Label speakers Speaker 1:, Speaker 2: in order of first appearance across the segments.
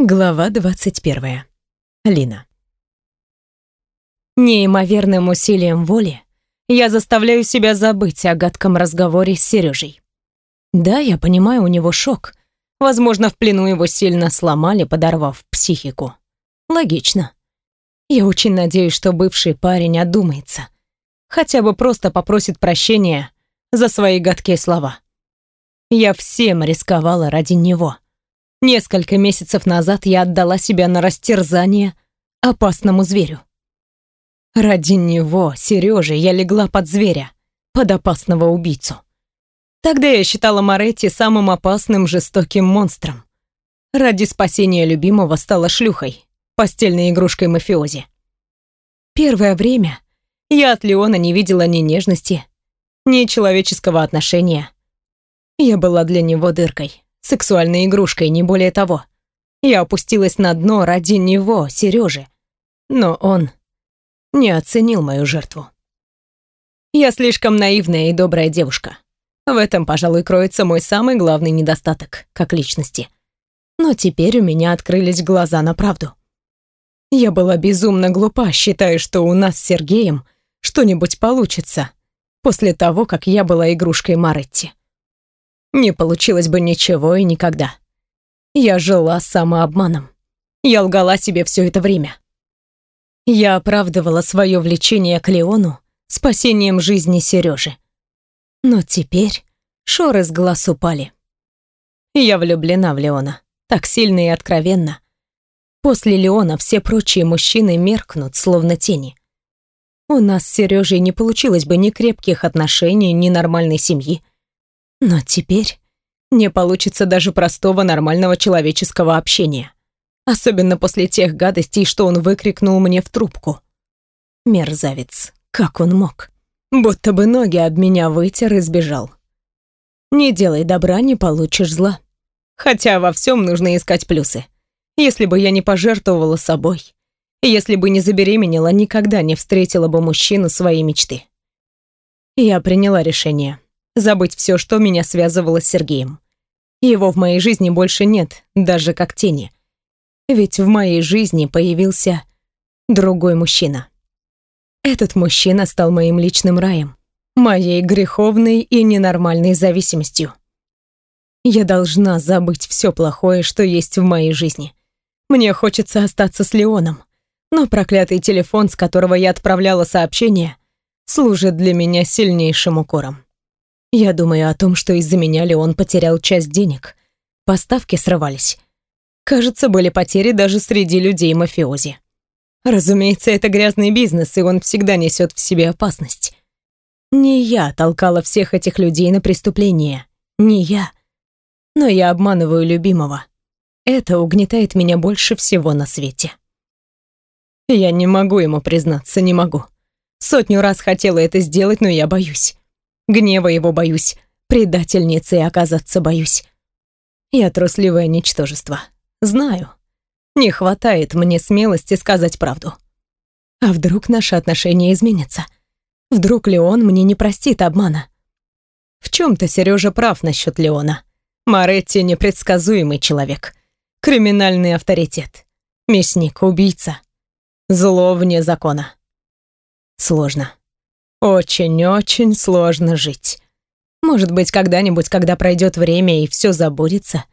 Speaker 1: Глава 21. Лина. Неимоверным усилием воли я заставляю себя забыть о гадком разговоре с Сережей. Да, я понимаю, у него шок. Возможно, в плену его сильно сломали, подорвав психику. Логично. Я очень надеюсь, что бывший парень одумается. Хотя бы просто попросит прощения за свои гадкие слова. Я всем рисковала ради него. Несколько месяцев назад я отдала себя на растерзание опасному зверю. Ради него, Сережи, я легла под зверя, под опасного убийцу. Тогда я считала Моретти самым опасным, жестоким монстром. Ради спасения любимого стала шлюхой, постельной игрушкой мафиози. Первое время я от Леона не видела ни нежности, ни человеческого отношения. Я была для него дыркой сексуальной игрушкой, не более того. Я опустилась на дно ради него, Сережи. Но он не оценил мою жертву. Я слишком наивная и добрая девушка. В этом, пожалуй, кроется мой самый главный недостаток, как личности. Но теперь у меня открылись глаза на правду. Я была безумно глупа, считая, что у нас с Сергеем что-нибудь получится после того, как я была игрушкой Маретти не получилось бы ничего и никогда. Я жила самообманом. Я лгала себе все это время. Я оправдывала свое влечение к Леону спасением жизни Сережи. Но теперь шоры с глаз упали. Я влюблена в Леона, так сильно и откровенно. После Леона все прочие мужчины меркнут, словно тени. У нас с Сережей не получилось бы ни крепких отношений, ни нормальной семьи. Но теперь не получится даже простого нормального человеческого общения. Особенно после тех гадостей, что он выкрикнул мне в трубку. Мерзавец, как он мог? Будто бы ноги об меня вытер и сбежал. Не делай добра, не получишь зла. Хотя во всем нужно искать плюсы. Если бы я не пожертвовала собой, если бы не забеременела, никогда не встретила бы мужчину своей мечты. Я приняла решение забыть все, что меня связывало с Сергеем. Его в моей жизни больше нет, даже как тени. Ведь в моей жизни появился другой мужчина. Этот мужчина стал моим личным раем, моей греховной и ненормальной зависимостью. Я должна забыть все плохое, что есть в моей жизни. Мне хочется остаться с Леоном, но проклятый телефон, с которого я отправляла сообщения, служит для меня сильнейшим укором. Я думаю о том, что из-за меня Леон потерял часть денег. Поставки срывались. Кажется, были потери даже среди людей мафиози. Разумеется, это грязный бизнес, и он всегда несет в себе опасность. Не я толкала всех этих людей на преступление. Не я. Но я обманываю любимого. Это угнетает меня больше всего на свете. Я не могу ему признаться, не могу. Сотню раз хотела это сделать, но я боюсь. Гнева его боюсь, предательницей оказаться боюсь. Я трусливое ничтожество. Знаю. Не хватает мне смелости сказать правду. А вдруг наши отношения изменятся? Вдруг Леон мне не простит обмана? В чем-то Сережа прав насчет Леона. Маретти непредсказуемый человек. Криминальный авторитет. Мясник, убийца. Зло вне закона. Сложно. Очень-очень сложно жить. Может быть, когда-нибудь, когда пройдет время и все забудется,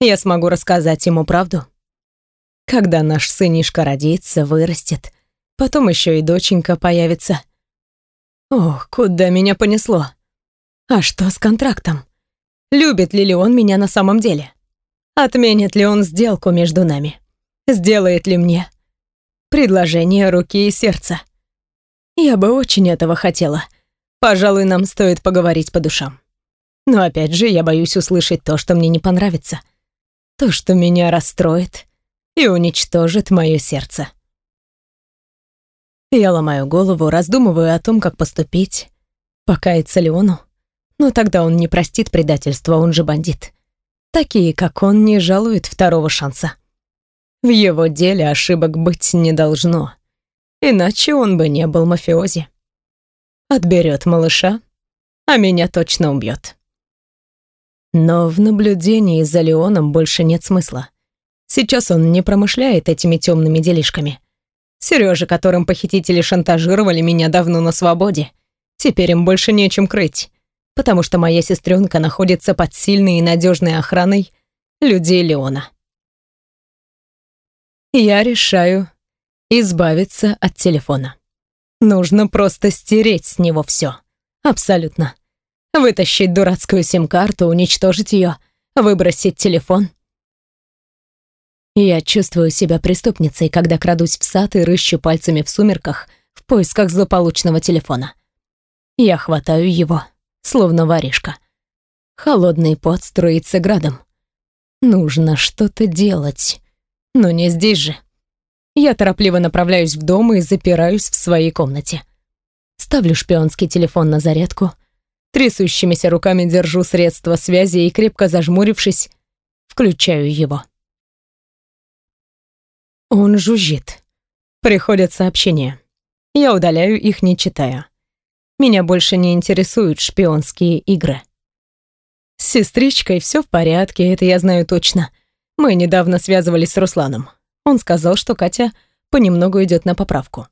Speaker 1: я смогу рассказать ему правду. Когда наш сынишка родится, вырастет, потом еще и доченька появится. Ох, куда меня понесло. А что с контрактом? Любит ли, он меня на самом деле? Отменит ли он сделку между нами? Сделает ли мне предложение руки и сердца? Я бы очень этого хотела. Пожалуй, нам стоит поговорить по душам. Но опять же, я боюсь услышать то, что мне не понравится. То, что меня расстроит и уничтожит мое сердце. Я ломаю голову, раздумываю о том, как поступить. Покаяться Леону? Но тогда он не простит предательства, он же бандит. Такие, как он, не жалуют второго шанса. В его деле ошибок быть не должно. Иначе он бы не был мафиози. Отберет малыша, а меня точно убьет. Но в наблюдении за Леоном больше нет смысла. Сейчас он не промышляет этими темными делишками. Сережа, которым похитители шантажировали меня давно на свободе. Теперь им больше нечем крыть, потому что моя сестренка находится под сильной и надежной охраной людей Леона. Я решаю избавиться от телефона. Нужно просто стереть с него все. Абсолютно. Вытащить дурацкую сим-карту, уничтожить ее, выбросить телефон. Я чувствую себя преступницей, когда крадусь в сад и рыщу пальцами в сумерках в поисках злополучного телефона. Я хватаю его, словно воришка. Холодный пот струится градом. Нужно что-то делать. Но не здесь же. Я торопливо направляюсь в дом и запираюсь в своей комнате. Ставлю шпионский телефон на зарядку, трясущимися руками держу средства связи и, крепко зажмурившись, включаю его. Он жужжит. Приходят сообщения. Я удаляю их, не читая. Меня больше не интересуют шпионские игры. С сестричкой все в порядке, это я знаю точно. Мы недавно связывались с Русланом. Он сказал, что Катя понемногу идет на поправку.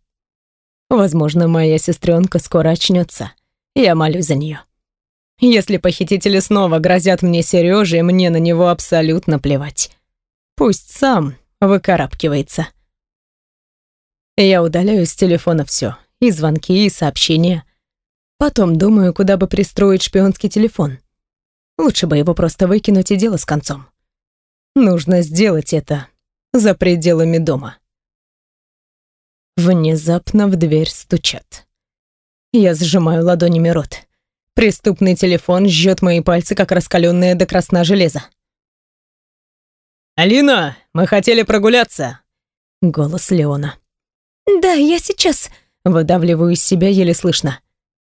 Speaker 1: Возможно, моя сестренка скоро очнется. Я молюсь за нее. Если похитители снова грозят мне Сереже, мне на него абсолютно плевать. Пусть сам выкарабкивается. Я удаляю с телефона все, и звонки, и сообщения. Потом думаю, куда бы пристроить шпионский телефон. Лучше бы его просто выкинуть и дело с концом. Нужно сделать это за пределами дома. Внезапно в дверь стучат. Я сжимаю ладонями рот. Преступный телефон жжет мои пальцы, как раскаленное до красна железо.
Speaker 2: «Алина, мы хотели прогуляться!»
Speaker 1: Голос Леона.
Speaker 3: «Да, я сейчас...»
Speaker 1: Выдавливаю из себя еле слышно.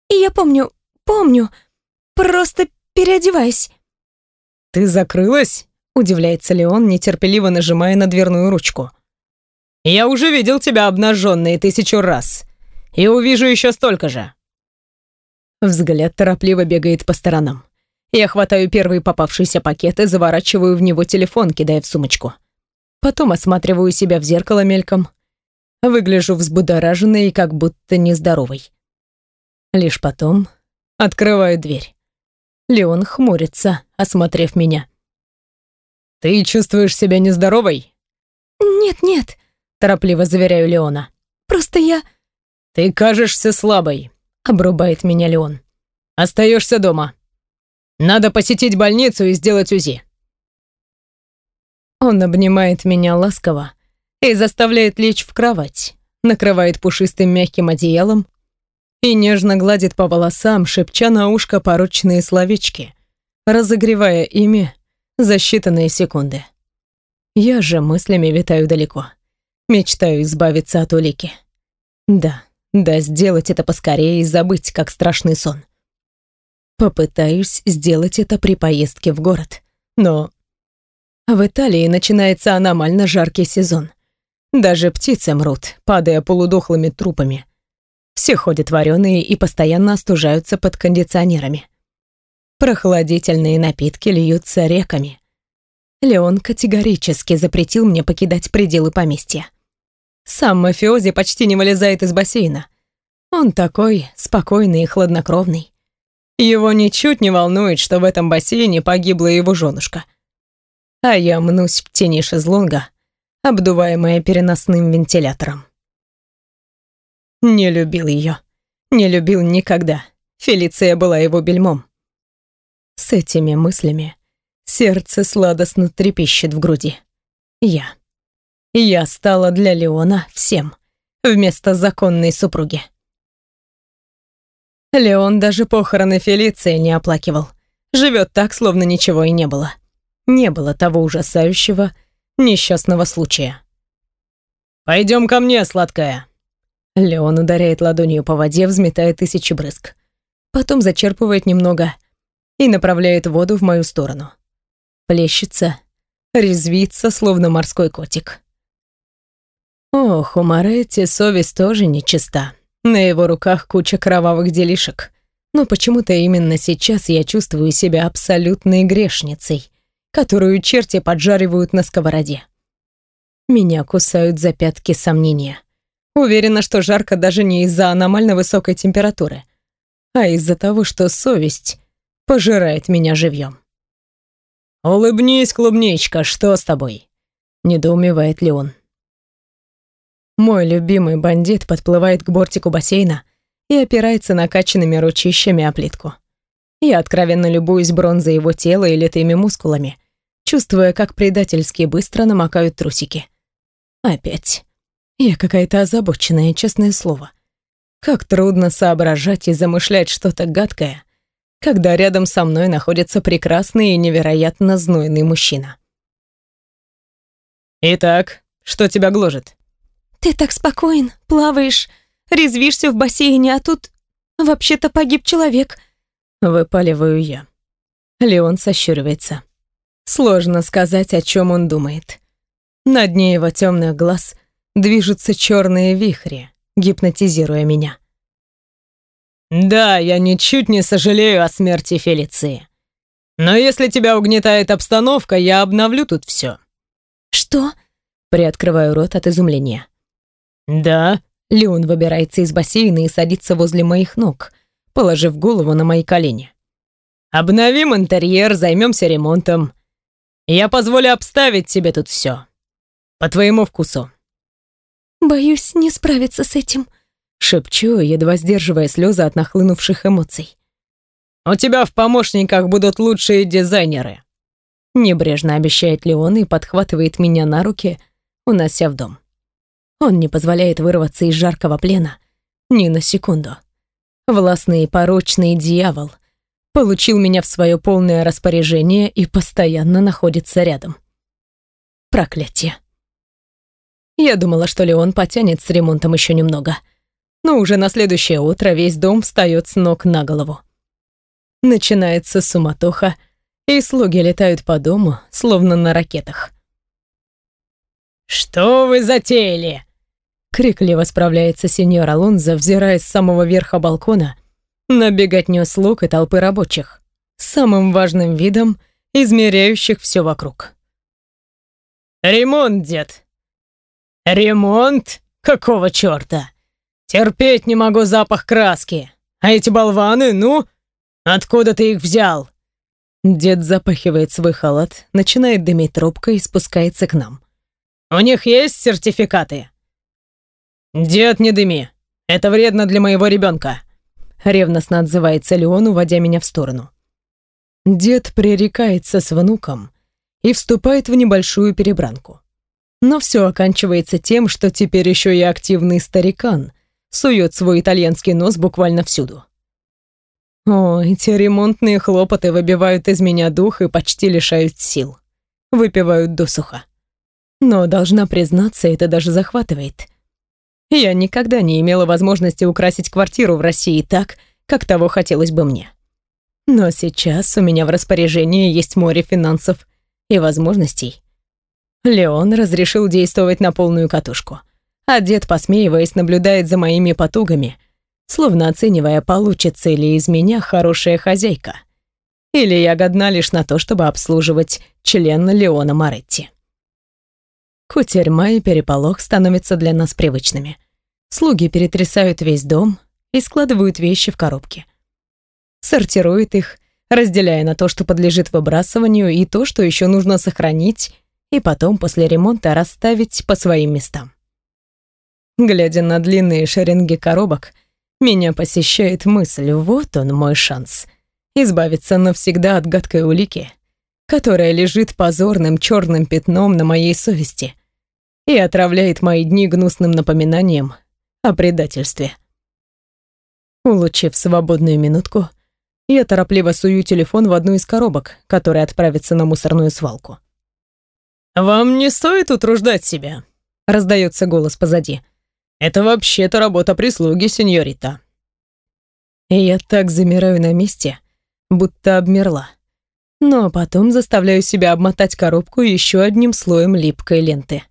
Speaker 3: «Я помню, помню. Просто переодеваюсь».
Speaker 1: «Ты закрылась?» Удивляется Леон, нетерпеливо нажимая на дверную ручку.
Speaker 2: «Я уже видел тебя обнаженной тысячу раз. И увижу еще столько же».
Speaker 1: Взгляд торопливо бегает по сторонам. Я хватаю первый попавшийся пакет и заворачиваю в него телефон, кидая в сумочку. Потом осматриваю себя в зеркало мельком. Выгляжу взбудораженной и как будто нездоровой. Лишь потом открываю дверь. Леон хмурится, осмотрев меня.
Speaker 2: «Ты чувствуешь себя нездоровой?»
Speaker 3: «Нет-нет», —
Speaker 1: торопливо заверяю Леона.
Speaker 3: «Просто я...»
Speaker 2: «Ты кажешься слабой», —
Speaker 1: обрубает меня Леон.
Speaker 2: «Остаешься дома. Надо посетить больницу и сделать УЗИ».
Speaker 1: Он обнимает меня ласково и заставляет лечь в кровать, накрывает пушистым мягким одеялом и нежно гладит по волосам, шепча на ушко порочные словечки, разогревая ими за считанные секунды. Я же мыслями витаю далеко. Мечтаю избавиться от улики. Да, да, сделать это поскорее и забыть, как страшный сон. Попытаюсь сделать это при поездке в город. Но в Италии начинается аномально жаркий сезон. Даже птицы мрут, падая полудохлыми трупами. Все ходят вареные и постоянно остужаются под кондиционерами. Прохладительные напитки льются реками. Леон категорически запретил мне покидать пределы поместья. Сам мафиози почти не вылезает из бассейна. Он такой спокойный и хладнокровный. Его ничуть не волнует, что в этом бассейне погибла его женушка. А я мнусь в тени шезлонга, обдуваемая переносным вентилятором. Не любил ее. Не любил никогда. Фелиция была его бельмом. С этими мыслями сердце сладостно трепещет в груди. Я. Я стала для Леона всем, вместо законной супруги. Леон даже похороны Фелиции не оплакивал. Живет так, словно ничего и не было. Не было того ужасающего, несчастного случая.
Speaker 2: «Пойдем ко мне, сладкая!»
Speaker 1: Леон ударяет ладонью по воде, взметая тысячи брызг. Потом зачерпывает немного — и направляет воду в мою сторону. Плещется, резвится, словно морской котик. Ох, у Моретти совесть тоже нечиста. На его руках куча кровавых делишек. Но почему-то именно сейчас я чувствую себя абсолютной грешницей, которую черти поджаривают на сковороде. Меня кусают за пятки сомнения. Уверена, что жарко даже не из-за аномально высокой температуры, а из-за того, что совесть пожирает меня живьем. «Улыбнись, клубничка, что с тобой?» — недоумевает Леон. Мой любимый бандит подплывает к бортику бассейна и опирается накачанными ручищами о плитку. Я откровенно любуюсь бронзой его тела и литыми мускулами, чувствуя, как предательски быстро намокают трусики. Опять. Я какая-то озабоченная, честное слово. Как трудно соображать и замышлять что-то гадкое, когда рядом со мной находится прекрасный и невероятно знойный мужчина. «Итак, что тебя гложет?»
Speaker 3: Ты так спокоен, плаваешь, резвишься в бассейне, а тут вообще-то погиб человек.
Speaker 1: Выпаливаю я. Леон сощуривается. Сложно сказать, о чем он думает. На дне его темных глаз движутся черные вихри, гипнотизируя меня. «Да, я ничуть не сожалею о смерти Фелиции. Но если тебя угнетает обстановка, я обновлю тут все.
Speaker 3: «Что?»
Speaker 1: Приоткрываю рот от изумления. «Да». Леон выбирается из бассейна и садится возле моих ног, положив голову на мои колени. «Обновим интерьер, займемся ремонтом. Я позволю обставить тебе тут все. По твоему вкусу».
Speaker 3: «Боюсь не справиться с этим», —
Speaker 1: шепчу, едва сдерживая слезы от нахлынувших эмоций. «У тебя в помощниках будут лучшие дизайнеры», — небрежно обещает Леон и подхватывает меня на руки, унося в дом. Он не позволяет вырваться из жаркого плена ни на секунду. Властный и порочный дьявол получил меня в свое полное распоряжение и постоянно находится рядом. Проклятие. Я думала, что Леон потянет с ремонтом еще немного. Но уже на следующее утро весь дом встает с ног на голову. Начинается суматоха, и слуги летают по дому, словно на ракетах. «Что вы затеяли?» Крикливо справляется сеньор Алонзо, взирая с самого верха балкона на беготню слуг и толпы рабочих, самым важным видом, измеряющих все вокруг. «Ремонт, дед!» «Ремонт? Какого черта? Терпеть не могу запах краски. А эти болваны, ну? Откуда ты их взял?» Дед запахивает свой халат, начинает дымить трубкой и спускается к нам. «У них есть сертификаты?» «Дед, не дыми! Это вредно для моего ребенка!» Ревностно отзывается Леон, уводя меня в сторону. Дед пререкается с внуком и вступает в небольшую перебранку. Но все оканчивается тем, что теперь еще и активный старикан сует свой итальянский нос буквально всюду. О, эти ремонтные хлопоты выбивают из меня дух и почти лишают сил. Выпивают досуха. Но, должна признаться, это даже захватывает — я никогда не имела возможности украсить квартиру в России так, как того хотелось бы мне. Но сейчас у меня в распоряжении есть море финансов и возможностей. Леон разрешил действовать на полную катушку, а дед, посмеиваясь, наблюдает за моими потугами, словно оценивая, получится ли из меня хорошая хозяйка. Или я годна лишь на то, чтобы обслуживать члена Леона Моретти. Кутерьма и переполох становятся для нас привычными. Слуги перетрясают весь дом и складывают вещи в коробки. Сортируют их, разделяя на то, что подлежит выбрасыванию, и то, что еще нужно сохранить, и потом после ремонта расставить по своим местам. Глядя на длинные шеренги коробок, меня посещает мысль, вот он мой шанс избавиться навсегда от гадкой улики, которая лежит позорным черным пятном на моей совести и отравляет мои дни гнусным напоминанием о предательстве. Улучив свободную минутку, я торопливо сую телефон в одну из коробок, которая отправится на мусорную свалку. «Вам не стоит утруждать себя», — раздается голос позади. «Это вообще-то работа прислуги, сеньорита». И я так замираю на месте, будто обмерла но потом заставляю себя обмотать коробку еще одним слоем липкой ленты.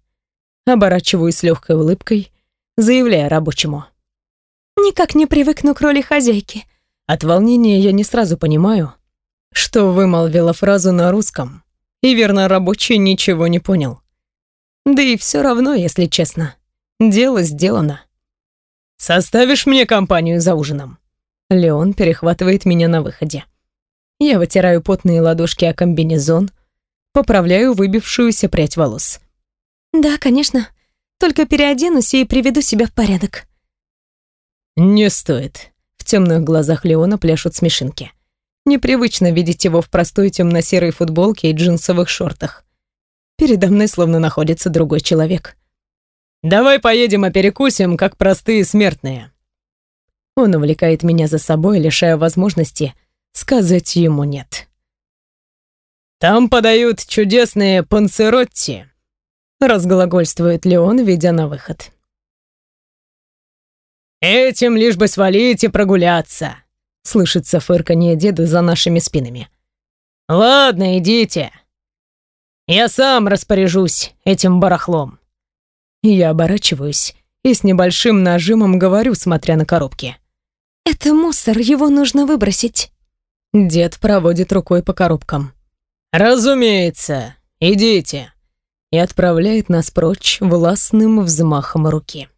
Speaker 1: Оборачиваюсь с легкой улыбкой, заявляя рабочему.
Speaker 3: «Никак не привыкну к роли хозяйки».
Speaker 1: От волнения я не сразу понимаю, что вымолвила фразу на русском, и верно рабочий ничего не понял. Да и все равно, если честно. Дело сделано.
Speaker 2: «Составишь мне компанию за ужином?»
Speaker 1: Леон перехватывает меня на выходе. Я вытираю потные ладошки о комбинезон, поправляю выбившуюся прядь волос.
Speaker 3: «Да, конечно. Только переоденусь и приведу себя в порядок».
Speaker 2: «Не стоит».
Speaker 1: В темных глазах Леона пляшут смешинки. Непривычно видеть его в простой темно-серой футболке и джинсовых шортах. Передо мной словно находится другой человек.
Speaker 2: «Давай поедем и перекусим, как простые смертные».
Speaker 1: Он увлекает меня за собой, лишая возможности сказать ему «нет».
Speaker 2: «Там подают чудесные панцеротти», — разглагольствует Леон, ведя на выход. «Этим лишь бы свалить и прогуляться», — слышится фырканье деда за нашими спинами. «Ладно, идите. Я сам распоряжусь этим барахлом».
Speaker 1: Я оборачиваюсь и с небольшим нажимом говорю, смотря на коробки.
Speaker 3: «Это мусор, его нужно выбросить».
Speaker 1: Дед проводит рукой по коробкам.
Speaker 2: «Разумеется, идите»,
Speaker 1: и отправляет нас прочь властным взмахом руки.